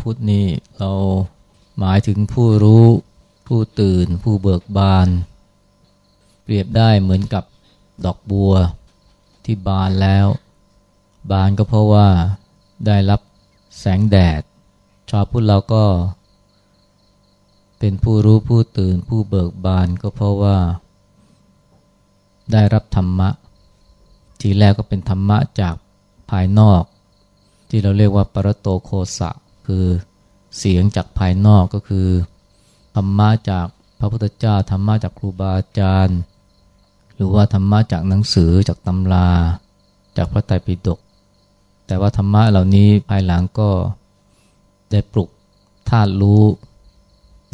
พุทธนี่เราหมายถึงผู้รู้ผู้ตื่น ผู้เบิกบาน เปรียบได้เหมือนกับดอกบัวที่บานแล้ว บานก็เพราะว่าได้รับแสงแดด ชาวพุทธเราก็ เป็นผู้รู้ผู้ตื่น ผู้เบิกบานก็เพราะว่า ได้รับธรรมะ ทีแรกก็เป็นธรรมะจากภายนอก ที่เราเรียกว่าปรโตโคสะ คือเสียงจากภายนอกก็คือธรรมะจากพระพุทธเจ้าธรรมะจากครูบาอาจารย์ หรือว่าธรรมะจากหนังสือจากตำรา จากพระไตรปิฎกแต่ว่าธรรมะเหล่านี้ภายหลังก็ได้ปลุกธาตุรู้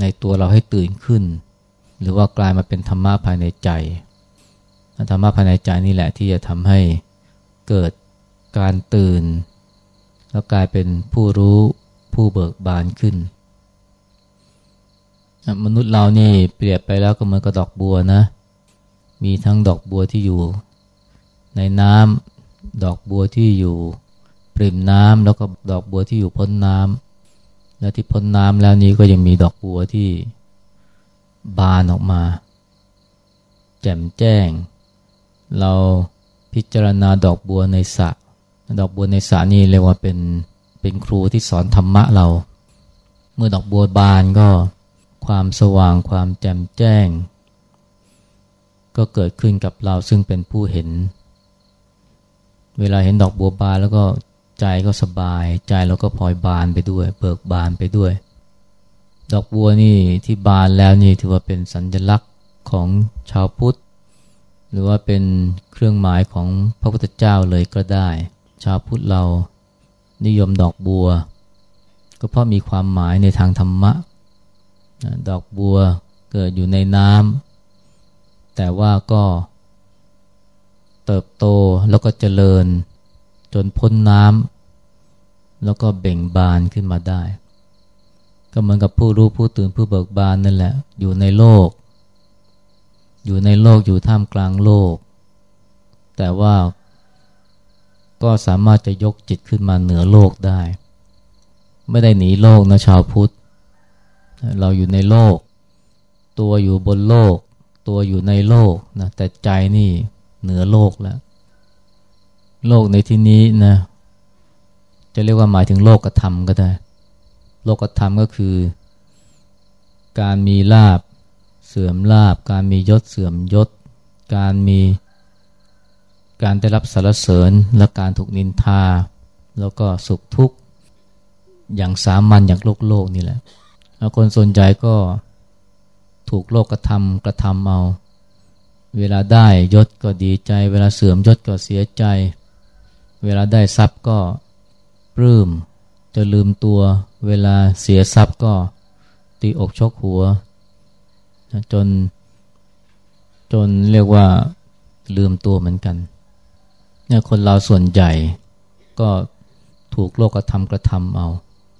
ในตัวเราให้ตื่นขึ้น หรือว่ากลายมาเป็นธรรมะภายในใจธรรมะภายในใจนี่แหละที่จะทำให้เกิดการตื่น แล้วกลายเป็นผู้รู้ ผู้เบิกบานขึ้น มนุษย์เรานี่เปรียบไปแล้วก็เหมือนกับดอกบัวนะ มีทั้งดอกบัวที่อยู่ ในน้ำดอกบัวที่อยู่ปริมน้ำแล้วก็ดอกบัวที่อยู่พ้นน้ำแล้วที่พ้นน้ำแล้วนี้ก็ยังมีดอกบัวที่บานออกมา แจ่มแจ้ง เราพิจารณาดอกบัวในสระดอกบัวในสระนี่เรียกว่าเป็น เป็นครูที่สอนธรรมะเรา เมื่อดอกบัวบานก็ความสว่างความแจ่มแจ้ง ก็เกิดขึ้นกับเราซึ่งเป็นผู้เห็น เวลาเห็นดอกบัวบานแล้วก็ใจก็สบาย ใจเราก็พลอยบานไปด้วยเบิกบานไปด้วย ดอกบัวนี่ที่บานแล้วนี่ถือว่าเป็นสัญลักษณ์ของชาวพุทธ หรือว่าเป็นเครื่องหมายของพระพุทธเจ้าเลยก็ได้ ชาวพุทธเรา นิยมดอกบัว ก็เพราะมีความหมายในทางธรรมะ ดอกบัวเกิดอยู่ในน้ำแต่ว่าก็เติบโตแล้วก็เจริญ จนพ้นน้ำแล้วก็เบ่งบานขึ้นมาได้ ก็เหมือนกับผู้รู้ผู้ตื่นผู้เบิกบานนั่นแหละ อยู่ในโลก อยู่ในโลกอยู่ท่ามกลางโลก แต่ว่า ก็สามารถจะยกจิตขึ้นมาเหนือโลกได้ ไม่ได้หนีโลกนะชาวพุทธ เราอยู่ในโลก ตัวอยู่บนโลก ตัวอยู่ในโลกนะแต่ใจนี่เหนือโลกแล้ว โลกในที่นี้นะจะเรียกว่าหมายถึงโลกกระทำก็ได้ โลกกระทำก็คือ การมีลาบเสื่อมลาบ การมียศเสื่อมยศ การมี การได้รับสารเสริญและการถูกนินทา แล้วก็สุขทุกข์อย่างสามัญอย่างโลกโลกนี่แหละแล้วคนส่วนใหญ่ก็ถูกโลกกระทำกระทำเอา เวลาได้ยศก็ดีใจ เวลาเสื่อมยศก็เสียใจ เวลาได้ทรัพย์ก็ปลื้มจะลืมตัว เวลาเสียทรัพย์ก็ตีอกชกหัว จนจนเรียกว่าลืมตัวเหมือนกัน เนี่ยคนเราส่วนใหญ่ก็ถูกโลกธรรมกระทำเอา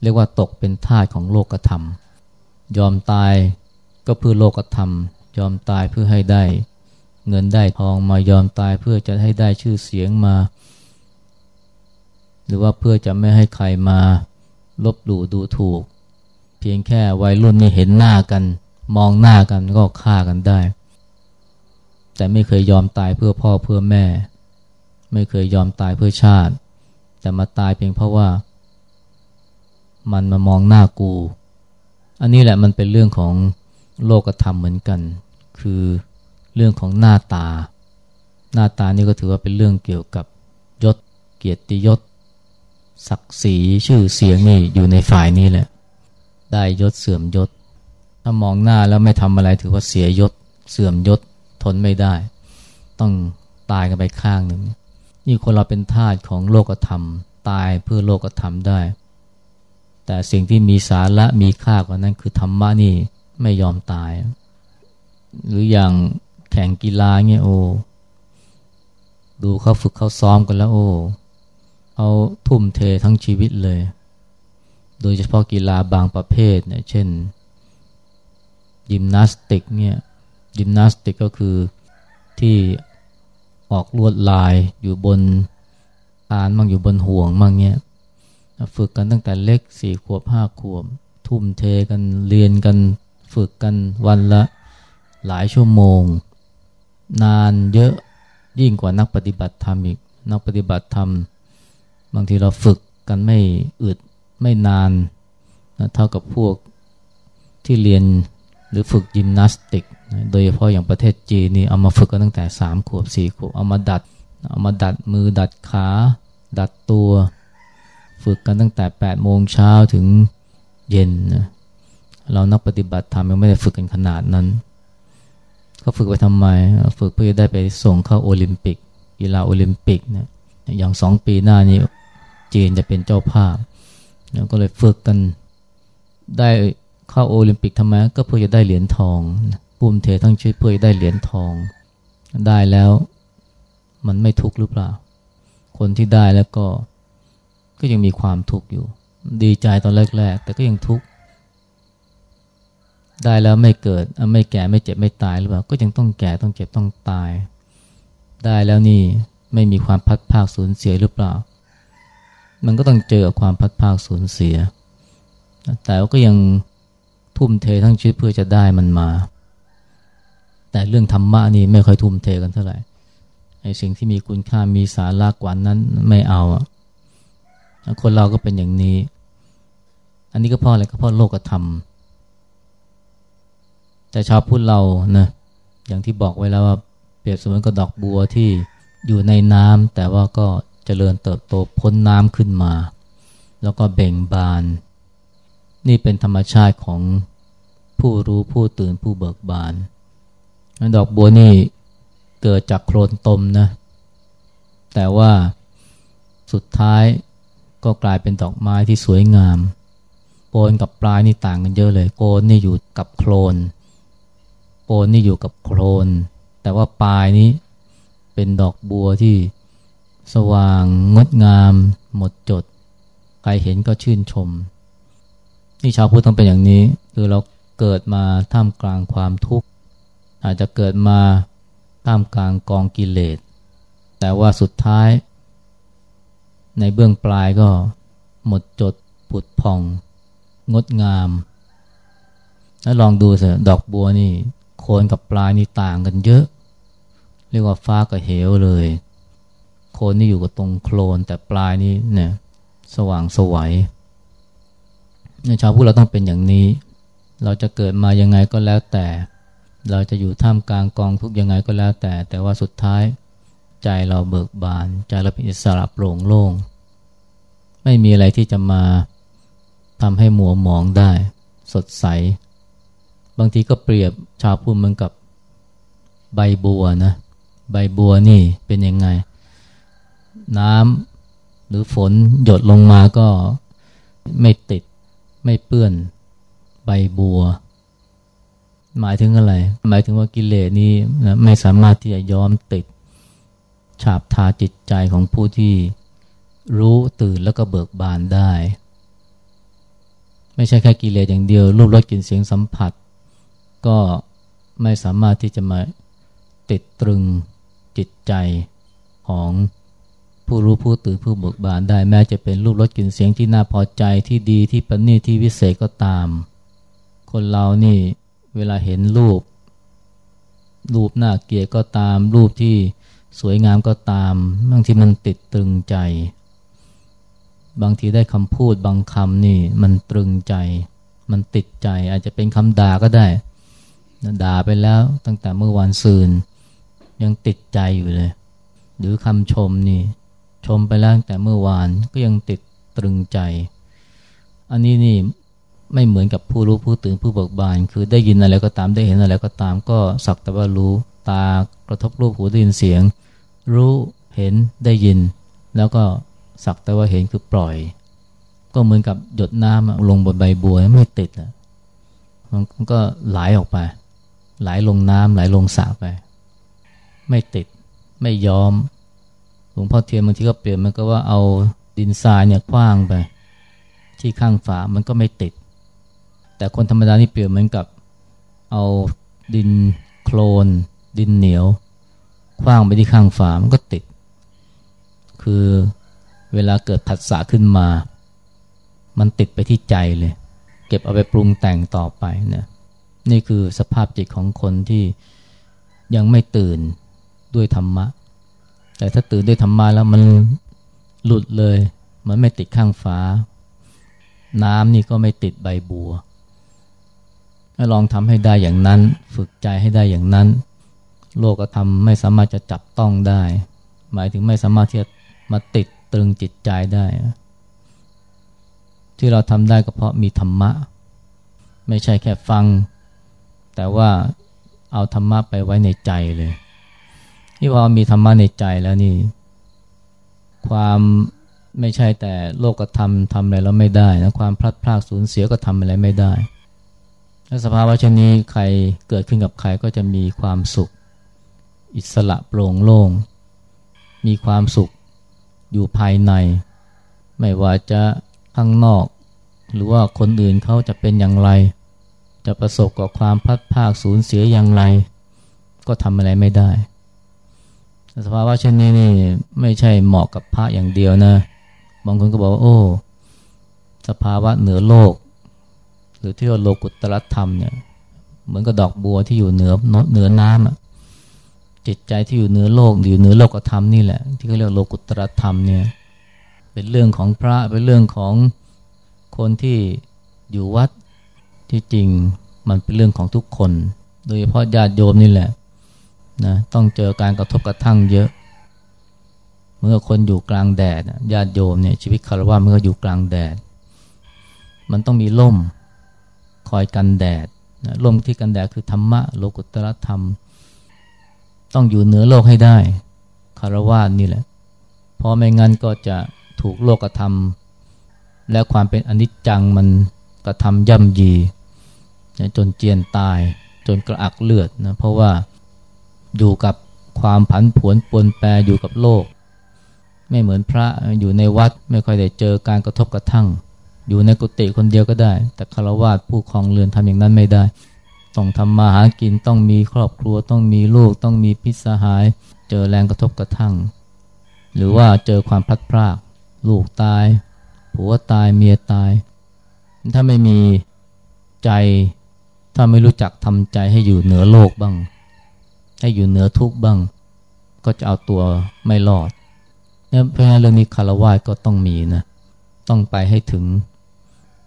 เรียกว่าตกเป็นทาสของโลกธรรม ยอมตายก็เพื่อโลกธรรม ยอมตายเพื่อให้ได้ เงินได้ทองมายอมตายเพื่อจะให้ได้ชื่อเสียงมา หรือว่าเพื่อจะไม่ให้ใครมาลบหลู่ดูถูก เพียงแค่วัยรุ่นนี่เห็นหน้ากัน มองหน้ากันก็ฆ่ากันได้ แต่ไม่เคยยอมตายเพื่อพ่อเพื่อแม่ ไม่เคยยอมตายเพื่อชาติ แต่มาตายเพียงเพราะว่า มันมามองหน้ากู อันนี้แหละมันเป็นเรื่องของโลกธรรมเหมือนกัน คือเรื่องของหน้าตา หน้าตานี่ก็ถือว่าเป็นเรื่องเกี่ยวกับยศเกียรติยศ ศักดิ์ศรีชื่อเสียงนี่อยู่ในฝ่ายนี้แหละ ได้ยศเสื่อมยศ ถ้ามองหน้าแล้วไม่ทำอะไรถือว่าเสียยศ เสื่อมยศทนไม่ได้ ต้องตายกันไปข้างหนึ่ง นี่คนเราเป็นทาสของโลกธรรม ตายเพื่อโลกธรรมได้ แต่สิ่งที่มีสาระมีค่ากว่านั้นคือธรรมะนี่ไม่ยอมตาย หรืออย่างแข่งกีฬาเงี้ยโอ้ดูเขาฝึกเขาซ้อมกันแล้วโอ้เอาทุ่มเททั้งชีวิตเลย โดยเฉพาะกีฬาบางประเภทเนี่ยเช่น ยิมนาสติกเนี่ยยิมนาสติกก็คือที่ ออกลวดลายอยู่บนคานมั่งอยู่บนห่วงมั่งเงี้ยฝึกกันตั้งแต่เล็กสี่ขวบห้าขวบ ทุ่มเทกันเรียนกันฝึกกันวันละหลายชั่วโมง นานเยอะยิ่งกว่านักปฏิบัติธรรมอีก นักปฏิบัติธรรม บางทีเราฝึกกันไม่อึดไม่นานนะเท่ากับพวกที่เรียนหรือฝึกยิมนาสติก โดยเฉพาะอย่างประเทศจีนนี่เอามาฝึกกันตั้งแต่สามขวบสี่ขวบเอามาดัด เอามาดัดมือดัดขา ดัดตัว ฝึกกันตั้งแต่8ปดโมงเช้าถึงเย็นนะเรานักปฏิบัติธรรมยังไม่ได้ฝึกกันขนาดนั้นก็ฝึกไปทำไม ฝึกเพื่อได้ไปส่งเข้าโอลิมปิกกีฬาโอลิมปิกนี่ยอย่างสองปีหน้านี้จีนจะเป็นเจ้าภาพก็เลยฝึกกันได้เข้าโอลิมปิกทำไมก็เพื่อจะได้เหรียญทอง ปุ่มเททั้งชีวิตเพื่อจะได้เหรียญทอง ได้แล้วมันไม่ทุกข์หรือเปล่า คนที่ได้แล้วก็ก็ยังมีความทุกข์อยู่ ดีใจตอนแรก ๆ แต่ก็ยังทุกข์ได้แล้วไม่เกิดไม่แก่ไม่เจ็บไม่ตายหรือเปล่า ก็ยังต้องแก่ต้องเจ็บต้องตาย ได้แล้วนี่ไม่มีความพัดภาคสูญเสียหรือเปล่า มันก็ต้องเจอความพัดภาคสูญเสีย แต่ก็ยังทุ่มเททั้งชีวิตเพื่อจะได้มันมา แต่เรื่องธรรมะนี่ไม่ค่อยทุ่มเทกันเท่าไหร่ไอ้สิ่งที่มีคุณค่ามีสาระกว่านั้นไม่เอาอะคนเราก็เป็นอย่างนี้ อันนี้ก็เพราะอะไรก็เพราะโลกธรรม แต่ชาวพุทธเรานะอย่างที่บอกไว้แล้วว่าเปรียบเสมือนกับดอกบัวที่อยู่ในน้ำแต่ว่าก็เจริญเติบโตพ้นน้ำขึ้นมา แล้วก็เบ่งบาน นี่เป็นธรรมชาติของผู้รู้ผู้ตื่นผู้เบิกบาน ดอกบัวนี่เกิดจากโคลนตมนะ แต่ว่าสุดท้ายก็กลายเป็นดอกไม้ที่สวยงามโกนกับปลายนี่ต่างกันเยอะเลย โกนนี่อยู่กับโคลนโกนนี่อยู่กับโคลนแต่ว่าปลายนี้เป็นดอกบัวที่สว่างงดงาม หมดจด ใครเห็นก็ชื่นชม นี่ชาวพุทธต้องเป็นอย่างนี้ คือเราเกิดมาท่ามกลางความทุกข์ อาจจะเกิดมาท่ามกลางกองกิเลส แต่ว่าสุดท้าย ในเบื้องปลายก็หมดจดผุดผ่อง งดงาม แล้วลองดูสิดอกบัวนี่ โคนกับปลายนี่ต่างกันเยอะ เรียกว่าฟ้ากับเหวเลย โคนนี่อยู่กับตรงโคลนแต่ปลายนี่เนี่ยสว่างสวัยชาวพุทธเราต้องเป็นอย่างนี้ เราจะเกิดมายังไงก็แล้วแต่ เราจะอยู่ท่ามกลางกองทุกยังไงก็แล้วแต่ แต่ว่าสุดท้ายใจเราเบิกบาน ใจเราเป็นอิสระโปร่งโล่ง ไม่มีอะไรที่จะมาทำให้มัวหมองได้ สดใส บางทีก็เปรียบชาวพุทธเหมือนกับใบบัวนะ ใบบัวนี่เป็นยังไง น้ำหรือฝนหยดลงมาก็ไม่ติดไม่เปื้อนใบบัว หมายถึงอะไร หมายถึงว่ากิเลสนี้นะไม่สามารถที่จะย้อมติด ฉาบทาจิตใจของผู้ที่รู้ตื่นแล้วก็เบิกบานได้ ไม่ใช่แค่กิเลสอย่างเดียว รูปรสกลิ่นเสียงสัมผัส ก็ไม่สามารถที่จะมาติดตรึงจิตใจของผู้รู้ผู้ตื่นผู้เบิกบานได้ แม้จะเป็นรูปรสกลิ่นเสียงที่น่าพอใจที่ดีที่ประณีตที่วิเศษก็ตาม คนเรานี่ เวลาเห็นรูป รูปหน้าเกียรก็ตาม รูปที่สวยงามก็ตาม บางทีมันติดตรึงใจ บางทีได้คำพูดบางคำนี่มันตรึงใจ มันติดใจ อาจจะเป็นคำด่าก็ได้ด่าไปแล้วตั้งแต่เมื่อวานซืน ยังติดใจอยู่เลย หรือคำชมนี่ ชมไปแล้วตั้งแต่เมื่อวานก็ยังติดตรึงใจ อันนี้นี่ ไม่เหมือนกับผู้รู้ผู้ตื่นผู้เบิกบาน คือได้ยินอะไรก็ตามได้เห็นอะไรก็ตามก็สักแต่ว่ารู้ตากระทบรูปหูได้ยินเสียง รู้เห็นได้ยิน แล้วก็สักแต่ว่าเห็นคือปล่อย ก็เหมือนกับหยดน้ำลงบนใบบัวไม่ติดอะมันก็ไหลออกไป ไหลลงน้ำไหลลงสระไป ไม่ติดไม่ยอมหลวงพ่อเทียนบางทีก็เปลี่ยนมันก็ว่าเอาดินทรายเนี่ยคว้างไป ที่ข้างฝามันก็ไม่ติด แต่คนธรรมดานี่เปรียบเหมือนกับเอาดินโคลน ดินเหนียวคว้างไปที่ข้างฝามันก็ติด คือเวลาเกิดผัสสะขึ้นมา มันติดไปที่ใจเลย เก็บเอาไปปรุงแต่งต่อไปนะนี่คือสภาพจิตของคนที่ยังไม่ตื่นด้วยธรรมะ แต่ถ้าตื่นด้วยธรรมะแล้วมันหลุดเลย มันไม่ติดข้างฟ้า น้ำนี่ก็ไม่ติดใบบัว ลองทำให้ได้อย่างนั้น ฝึกใจให้ได้อย่างนั้น โลกธรรมไม่สามารถจะจับต้องได้ หมายถึงไม่สามารถที่จะมาติดตรึงจิตใจได้ ที่เราทำได้ก็เพราะมีธรรมะ ไม่ใช่แค่ฟัง แต่ว่าเอาธรรมะไปไว้ในใจเลยที่พอมีธรรมะในใจแล้วนี่ ความไม่ใช่แต่โลกธรรมทำอะไรแล้วไม่ได้นะความพลัดพรากสูญเสียก็ทำอะไรไม่ได้ สภาวะเช่นนี้ใครเกิดขึ้นกับใครก็จะมีความสุข อิสระโปร่งโล่ง มีความสุขอยู่ภายใน ไม่ว่าจะข้างนอก หรือว่าคนอื่นเขาจะเป็นอย่างไร จะประสบกับความพัดภาคสูญเสียอย่างไร ก็ทำอะไรไม่ได้ สภาวะเช่นนี้นี่ไม่ใช่เหมาะกับพระอย่างเดียวนะบางคนก็บอกว่าโอ้ สภาวะเหนือโลก หรือที่ว่าโลกุตตรธรรมเนี่ยเหมือนกับดอกบัวที่อยู่เหนือเหนือน้ำอะจิตใจที่อยู่เหนือโลกอยู่เหนือโลกธรรมนี่แหละ ที่เขาเรียกโลกุตรธรรมเนี่ยเป็นเรื่องของพระเป็นเรื่องของคนที่อยู่วัดที่จริงมันเป็นเรื่องของทุกคน โดยเฉพาะญาติโยมนี่แหละนะต้องเจอการกระทบกระทั่งเยอะ เมื่อคนอยู่กลางแดดญาติโยมเนี่ยชีวิตคารวะเมื่ออยู่กลางแดด มันต้องมีล่ม คอยกันแดดล่มที่กันแดดคือธรรมะโลกุตรธรรม ต้องอยู่เหนือโลกให้ได้คารวะนี่แหละ เพราะไม่งั้นก็จะถูกโลกกระทำและความเป็นอนิจจังมันกระทำย่ำยีจนเจียนตายจนกระอักเลือดนะเพราะว่าอยู่กับความผันผวนปนแปรอยู่กับโลก ไม่เหมือนพระอยู่ในวัดไม่ค่อยได้เจอการกระทบกระทั่ง อยู่ในกุฏิคนเดียวก็ได้ แต่คารวะผู้ครองเรือนทำอย่างนั้นไม่ได้ ต้องทำมาหากินต้องมีครอบครัวต้องมีลูกต้องมีพิษสหาย เจอแรงกระทบกระทั่ง หรือว่าเจอความพลัดพราก ลูกตายผัวตายเมียตาย ถ้าไม่มีใจ ถ้าไม่รู้จักทำใจให้อยู่เหนือโลกบ้าง ให้อยู่เหนือทุกบ้าง ก็จะเอาตัวไม่รอดเพราะฉะนั้นเรื่องนี้คารวะก็ต้องมีนะต้องไปให้ถึง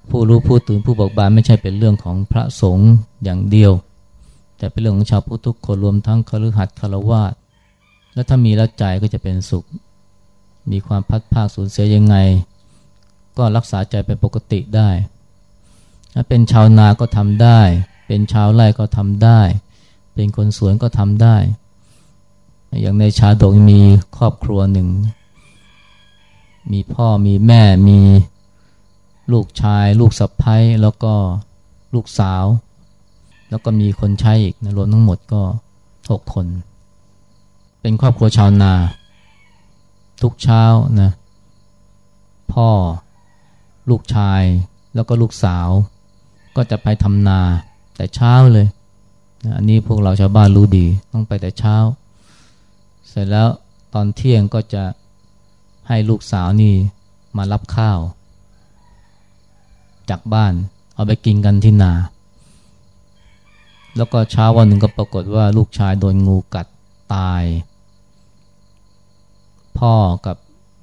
ผู้รู้ผู้ตื่นผู้บอกบานไม่ใช่เป็นเรื่องของพระสงฆ์อย่างเดียว แต่เป็นเรื่องของชาวพุทธทุกคนรวมทั้งคฤหัสถ์คารวาสและถ้ามีแล้วใจก็จะเป็นสุข มีความพัดภาคสูญเสียยังไง ก็รักษาใจเป็นปกติได้ ถ้าเป็นชาวนาก็ทำได้ เป็นชาวไร่ก็ทำได้ เป็นคนสวนก็ทำได้ อย่างในชาดกมีครอบครัวหนึ่ง มีพ่อมีแม่มี ลูกชาย ลูกสะพ้ายแล้วก็ลูกสาว แล้วก็มีคนใช้อีกนะรวมทั้งหมดก็หกคน เป็นครอบครัวชาวนา ทุกเช้านะพ่อ ลูกชาย แล้วก็ลูกสาว ก็จะไปทำนาแต่เช้าเลยนะอันนี้พวกเราชาวบ้านรู้ดีต้องไปแต่เช้า เสร็จแล้วตอนเที่ยงก็จะให้ลูกสาวนี่มารับข้าว จากบ้าน เอาไปกินกันที่นา แล้วก็เช้าวันหนึ่งก็ปรากฏว่าลูกชายโดนงูกัดตาย พ่อกับ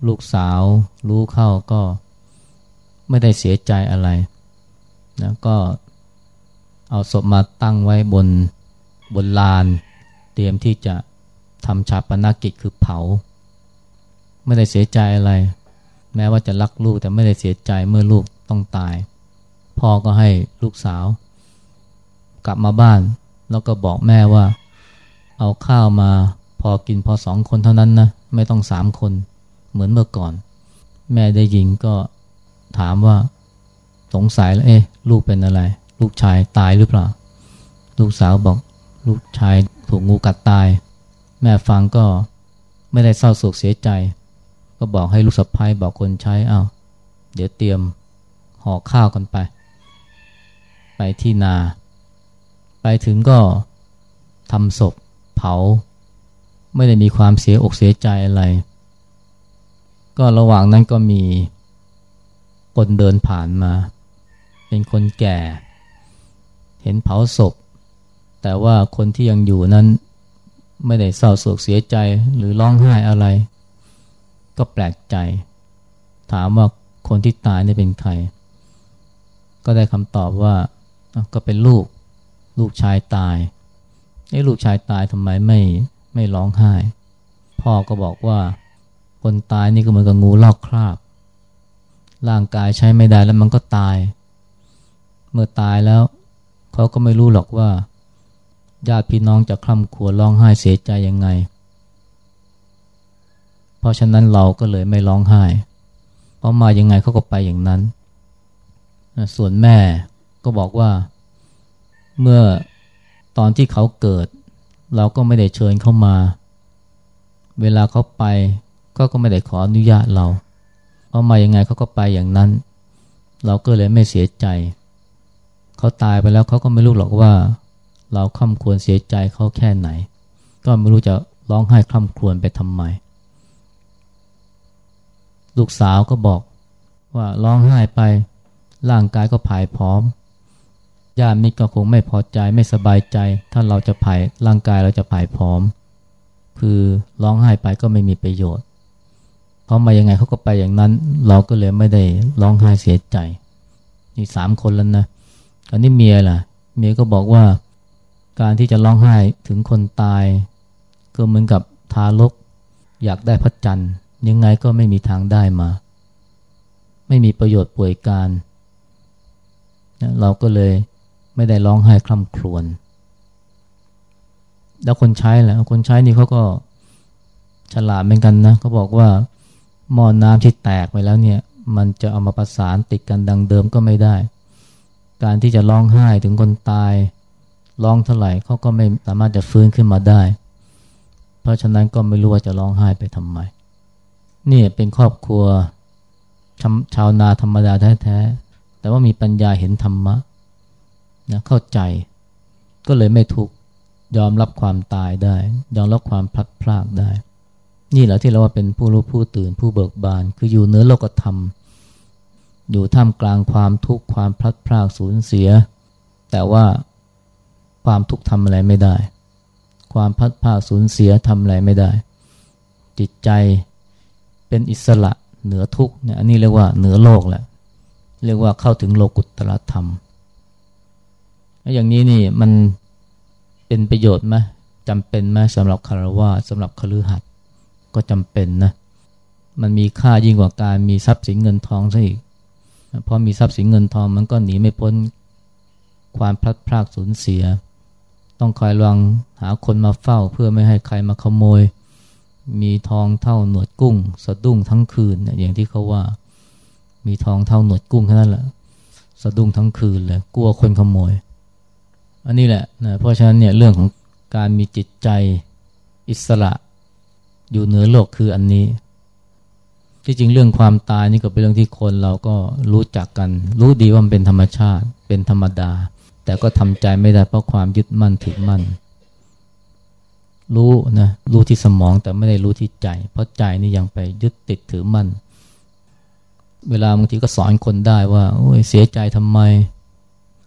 ลูกสาวรู้เข้าก็ไม่ได้เสียใจอะไรนะก็เอาศพมาตั้งไว้บนบนลาน เตรียมที่จะทำชาปนากิจคือเผา ไม่ได้เสียใจอะไร แม้ว่าจะรักลูกแต่ไม่ได้เสียใจเมื่อลูกต้องตาย พ่อก็ให้ลูกสาว กลับมาบ้าน แล้วก็บอกแม่ว่า เอาข้าวมาพอกินพอสองคนเท่านั้นนะไม่ต้องสามคนเหมือนเมื่อก่อน แม่ได้ยิงก็ถามว่าสงสัยแล้วเอ๊ะลูกเป็นอะไร ลูกชายตายหรือเปล่า ลูกสาวบอกลูกชายถูกงูกัดตาย แม่ฟังก็ไม่ได้เศร้าโศกเสียใจ ก็บอกให้ลูกสะพ้ายบอกคนใช้อา้าวเดี๋ยวเตรียมห่อข้าวกันไป ไปที่นา ไปถึงก็ทำศพเผา ไม่ได้มีความเสียอกเสียใจอะไร ก็ระหว่างนั้นก็มีคนเดินผ่านมา เป็นคนแก่ เห็นเผาศพ แต่ว่าคนที่ยังอยู่นั้นไม่ได้เศร้าโศกเสียใจหรือร้องไห้อะไร ก็แปลกใจ ถามว่าคนที่ตายนี่เป็นใคร ก็ได้คำตอบว่า ก็เป็นลูกลูกชายตายไอ้ลูกชายตายทำไมไม่ไม่ร้องไห้ พ่อก็บอกว่าคนตายนี่ก็เหมือนกับงูลอกคราบ ร่างกายใช้ไม่ได้แล้วมันก็ตาย เมื่อตายแล้วเขาก็ไม่รู้หรอกว่า ญาติพี่น้องจะคร่ำครวญร้องไห้เสียใจยังไง เพราะฉะนั้นเราก็เลยไม่ร้องไห้ เพราะมายังไงเขาก็ไปอย่างนั้น ส่วนแม่ ก็บอกว่าเมื่อตอนที่เขาเกิด เราก็ไม่ได้เชิญเข้ามา เวลาเขาไปก็ก็ไม่ได้ขออนุญาตเราเพราะมายังไงเขาก็ไปอย่างนั้น เราก็เลยไม่เสียใจ เขาตายไปแล้วเขาก็ไม่รู้หรอกว่า เราคร่ำควรเสียใจเขาแค่ไหน ก็ไม่รู้จะร้องไห้คร่ำครวญไปทำไม ลูกสาวก็บอกว่าร้องไห้ไปร่างกายก็ผายพร้อม ญาติมิตรก็คงไม่พอใจไม่สบายใจ ถ้าเราจะผายร่างกายเราจะผายพร้อม คือร้องไห้ไปก็ไม่มีประโยชน์เขามายังไงเขาก็ไปอย่างนั้น เราก็เลยไม่ได้ร้องไห้เสียใจนี่สามคนแล้วนะอันนี้เมียล่ะ เมียก็บอกว่าการที่จะร้องไห้ถึงคนตาย ก็เหมือนกับทารก อยากได้พระจันทร์ยังไงก็ไม่มีทางได้มา ไม่มีประโยชน์ป่วยการ เราก็เลย ไม่ได้ร้องไห้คร่ำครวญแล้วคนใช้แหละคนใช้นี่เขาก็ฉลาดเหมือนกันนะเขาบอกว่าหม้อน้ำที่แตกไปแล้วเนี่ย มันจะเอามาประสานติดกันดังเดิมก็ไม่ได้ การที่จะร้องไห้ถึงคนตายร้องเท่าไหร่เขาก็ไม่สามารถจะฟื้นขึ้นมาได้ เพราะฉะนั้นก็ไม่รู้ว่าจะร้องไห้ไปทำไมนี่เป็นครอบครัวชชาวนาธรรมดาแท้ๆแต่ว่ามีปัญญาเห็นธรรมะ นะเข้าใจ ก็เลยไม่ทุกยอมรับความตายได้ ยอมรับความพลัดพรากได้ นี่แหละที่เราว่าเป็นผู้รู้ผู้ตื่นผู้เบิกบาน คืออยู่เนื้อโลกธรรม อยู่ท่ามกลางความทุกข์ความพลัดพรากสูญเสีย แต่ว่าความทุกข์ทำอะไรไม่ได้ ความพัดผ้าสูญเสียทำอะไรไม่ได้ จิตใจเป็นอิสระเหนือทุกข์เนี่ยอันนี้เรียกว่าเหนือโลกแหละเรียกว่าเข้าถึงโลกุตตรธรรม อย่างนี้นี่มันเป็นประโยชน์ไหมจำเป็นไหมสำหรับคารวะสำหรับคฤหัสถ์ก็จำเป็นนะ มันมีค่ายิ่งกว่าการมีทรัพย์สินเงินทองซะอีกพอมีทรัพย์สินเงินทองมันก็หนีไม่พ้นความพลัดพรากสูญเสีย ต้องคอยระวังหาคนมาเฝ้าเพื่อไม่ให้ใครมาขโมย มีทองเท่าหนวดกุ้ง สะดุ้งทั้งคืนอย่างที่เขาว่า มีทองเท่าหนวดกุ้งแค่นั้นแหละสะดุ้งทั้งคืนเลยกลัวคนขโมย อันนี้แหละนะเพราะฉะนั้นเนี่ยเรื่องของการมีจิตใจอิสระอยู่เหนือโลกคืออันนี้ ที่จริงเรื่องความตายนี่ก็เป็นเรื่องที่คนเราก็รู้จักกัน รู้ดีว่ามันเป็นธรรมชาติ เป็นธรรมดา แต่ก็ทำใจไม่ได้เพราะความยึดมั่นถือมั่น รู้นะรู้ที่สมองแต่ไม่ได้รู้ที่ใจ เพราะใจนี่ยังไปยึดติดถือมั่น เวลาบางทีก็สอนคนได้ว่าโอ้ยเสียใจทำไม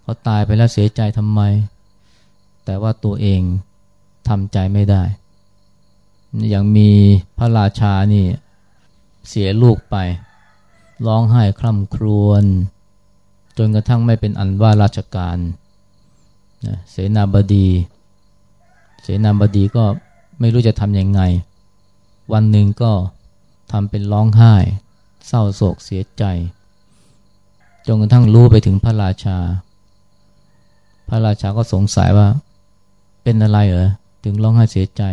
เขาตายไปแล้วเสียใจทำไม แต่ว่าตัวเองทำใจไม่ได้ อย่างมีพระราชานี่เสียลูกไป ร้องไห้คร่ำครวญจนกระทั่งไม่เป็นอันว่าราชการนะเสนาบดี เสนาบดีก็ไม่รู้จะทำยังไง วันหนึ่งก็ทำเป็นร้องไห้ เศร้าโศกเสียใจ จนกระทั่งรู้ไปถึงพระราชา พระราชาก็สงสัยว่าเป็นอะไรเหรอถึงร้องไห้เสียใจ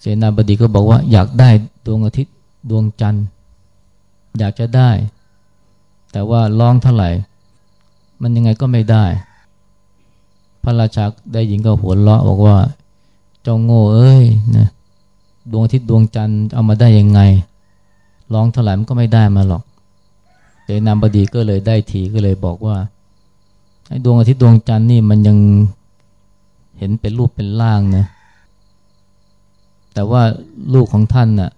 เสนาบดีก็บอกว่าอยากได้ดวงอาทิตย์ดวงจันทร์ อยากจะได้ แต่ว่าร้องเท่าไหร่ มันยังไงก็ไม่ได้ พระราชาได้ยินก็หัวเราะบอกว่าเจ้าโง่เอ้ยนะดวงอาทิตย์ดวงจันทร์เอามาได้ยังไงร้องเท่าไหร่มันก็ไม่ได้มาหรอกเสนาบดีก็เลยได้ทีก็เลยบอกว่า ไอ้ดวงอาทิตย์ดวงจันทร์นี่มันยังเห็นเป็นรูปเป็นร่างนะแต่ว่าลูกของท่านน่ะ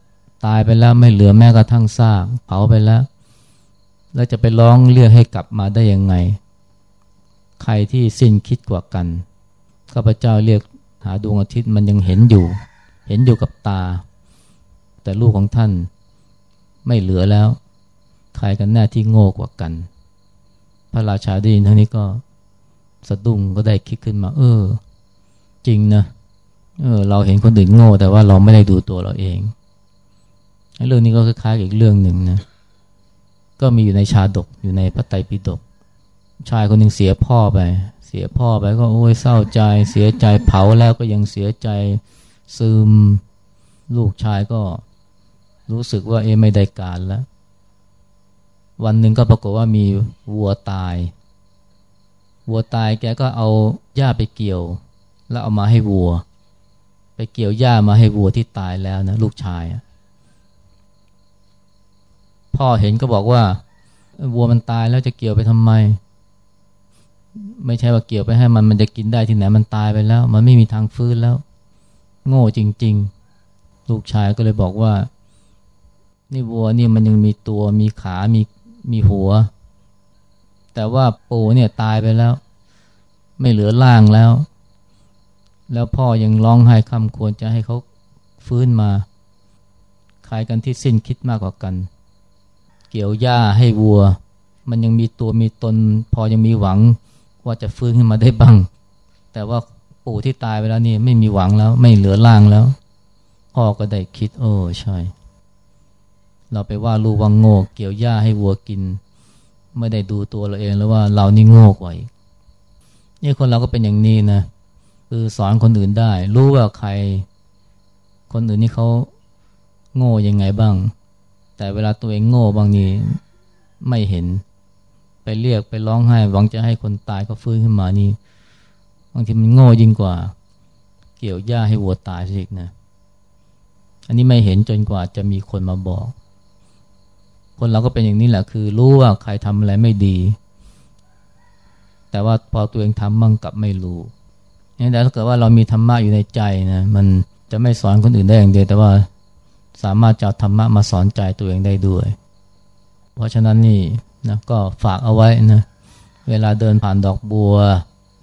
ตายไปแล้วไม่เหลือแม้กระทั่งซากเผาไปแล้ว แล้วจะไปร้องเรียกให้กลับมาได้ยังไง ใครที่สิ้นคิดกว่ากันข้าพเจ้าเรียกหาดวงอาทิตย์มันยังเห็นอยู่ เห็นอยู่กับตา แต่ลูกของท่านไม่เหลือแล้ว ใครกันแน่ที่โง่กว่ากัน ระราชาได้ยินทั้งนี้ก็สะดุ้งก็ได้คิดขึ้นมา เออ จริงนะเออ เราเห็นคนอื่นโง่ แต่ว่าเราไม่ได้ดูตัวเราเองเรื่องนี้ก็คล้ายๆอีกเรื่องหนึ่งนะก็มีอยู่ในชาดกอยู่ในพระไตรปิฎกชายคนหนึ่งเสียพ่อไป เสียพ่อไปก็โอ้ยเศร้าใจ เสียใจเผาแล้วก็ยังเสียใจซึม ลูกชายก็รู้สึกว่าเอไม่ได้การแล้ว วันหนึ่งก็ปรากฏว่ามีวัวตาย วัวตายแกก็เอาหญ้าไปเกี่ยว แล้วเอามาให้วัว ไปเกี่ยวหญ้ามาให้วัวที่ตายแล้วนะลูกชาย พ่อเห็นก็บอกว่า วัวมันตายแล้วจะเกี่ยวไปทำไม ไม่ใช่ว่าเกี่ยวไปให้มันมันจะกินได้ที่ไหนมันตายไปแล้ว มันไม่มีทางฟื้นแล้ว โง่จริง ๆ ลูกชายก็เลยบอกว่านี่วัวนี่มันยังมีตัวมีขา มี มีหัว แต่ว่าปู่เนี่ยตายไปแล้ว ไม่เหลือร่างแล้ว แล้วพ่อยังร้องไห้คำควรจะให้เขาฟื้นมาใครกันที่สิ้นคิดมากกว่ากัน เกี่ยวหญ้าให้วัว มันยังมีตัวมีตน พอยังมีหวังว่าจะฟื้นขึ้นมาได้บ้าง แต่ว่าปู่ที่ตายไปแล้วนี่ไม่มีหวังแล้ว ไม่เหลือร่างแล้วพ่อก็ได้คิด โอ้ใช่ เราไปว่าลูกวังโง่เกี่ยวหญ้าให้วัวกิน ไม่ได้ดูตัวเราเองแล้วว่าเรานี่โง่กว่าอีกนี่คนเราก็เป็นอย่างนี้นะคือสอนคนอื่นได้ รู้ว่าใคร คนอื่นนี่เขาโง่ยังไงบ้าง แต่เวลาตัวเองโง่บางนี้ไม่เห็น ไปเรียกไปร้องไห้หวังจะให้คนตายก็ฟื้นขึ้นมานี่บางทีมันโง่ยิ่งกว่า เกี่ยวหญ้าให้วัวตายสิกนะอันนี้ไม่เห็นจนกว่าจะมีคนมาบอก คนเราก็เป็นอย่างนี้แหละคือรู้ว่าใครทำอะไรไม่ดี แต่ว่าพอตัวเองทำมั่งกับไม่รู้นี่แต่ถ้าเกิดว่าเรามีธรรมะอยู่ในใจนะมันจะไม่สอนคนอื่นได้อย่างเดียวแต่ว่าสามารถจะธรรมะมาสอนใจตัวเองได้ด้วย เพราะฉะนั้นนี่นะก็ฝากเอาไว้นะเวลาเดินผ่านดอกบัว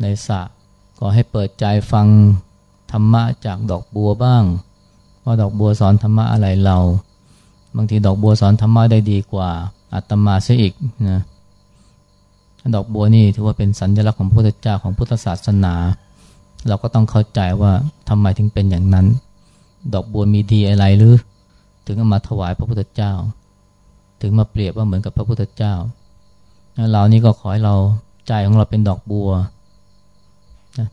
ในสระก็ให้เปิดใจฟังธรรมะจากดอกบัวบ้าง ว่าดอกบัวสอนธรรมะอะไรเรา บางทีดอกบัวสอนธรรมะได้ดีกว่าอาตมาเสียอีกนะดอกบัวนี่ถือว่าเป็นสัญลักษณ์ของพระพุทธเจ้าของพุทธศาสนา เราก็ต้องเข้าใจว่าทำไมถึงเป็นอย่างนั้น ดอกบัวมีดีอะไรหรือ ถึงมาถวายพระพุทธเจ้า ถึงมาเปรียบว่าเหมือนกับพระพุทธเจ้าเรานี่ก็ขอให้เราใจของเราเป็นดอกบัว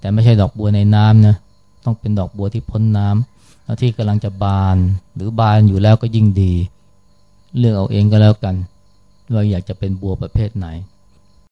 แต่ไม่ใช่ดอกบัวในน้ำนะต้องเป็นดอกบัวที่พ้นน้ำ ที่กำลังจะบานหรือบานอยู่แล้วก็ยิ่งดี เลือกเอาเองก็แล้วกันว่าอยากจะเป็นบัวประเภทไหน